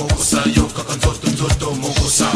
mokosa yo kaka nzoto nzoto mokosa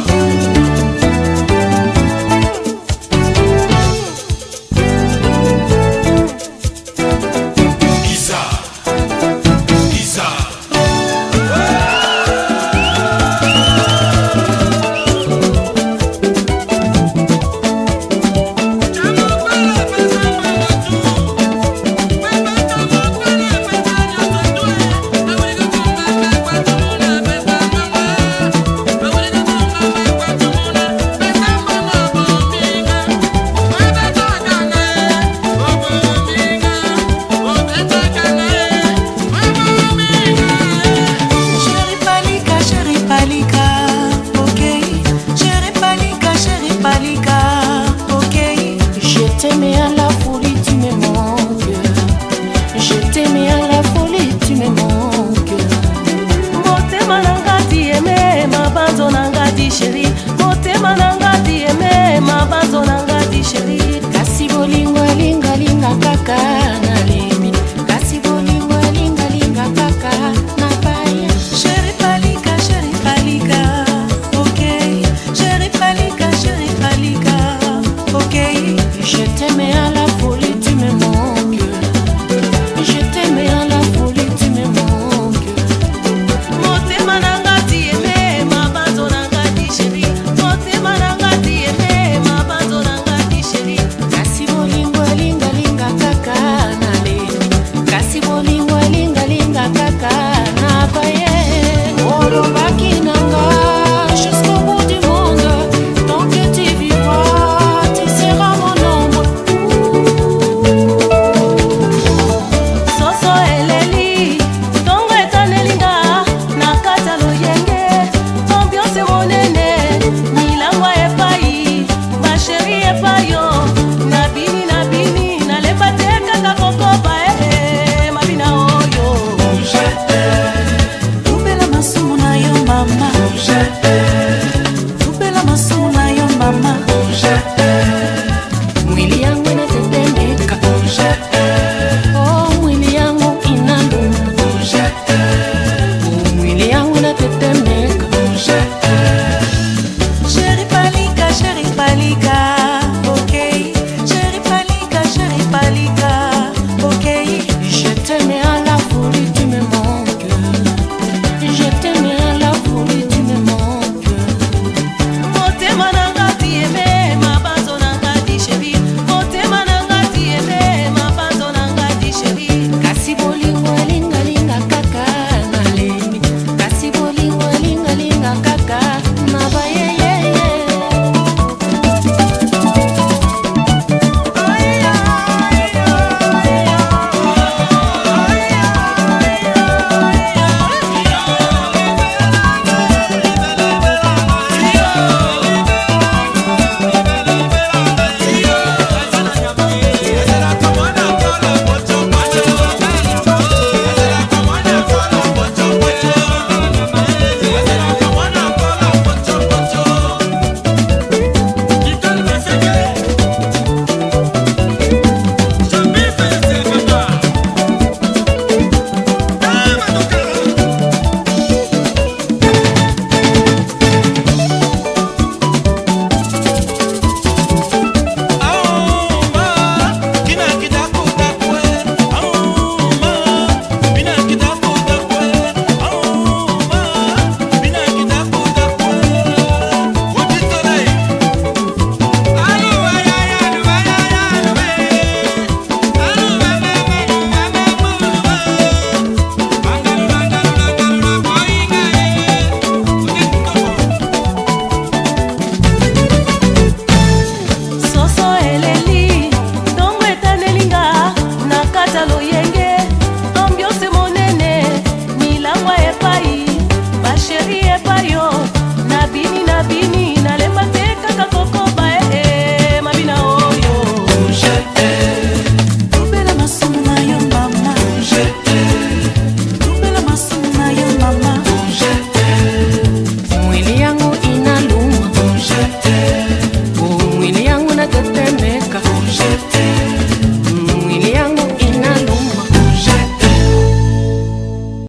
mema banzo na nga disheri kasi bolingo elingalinga kaka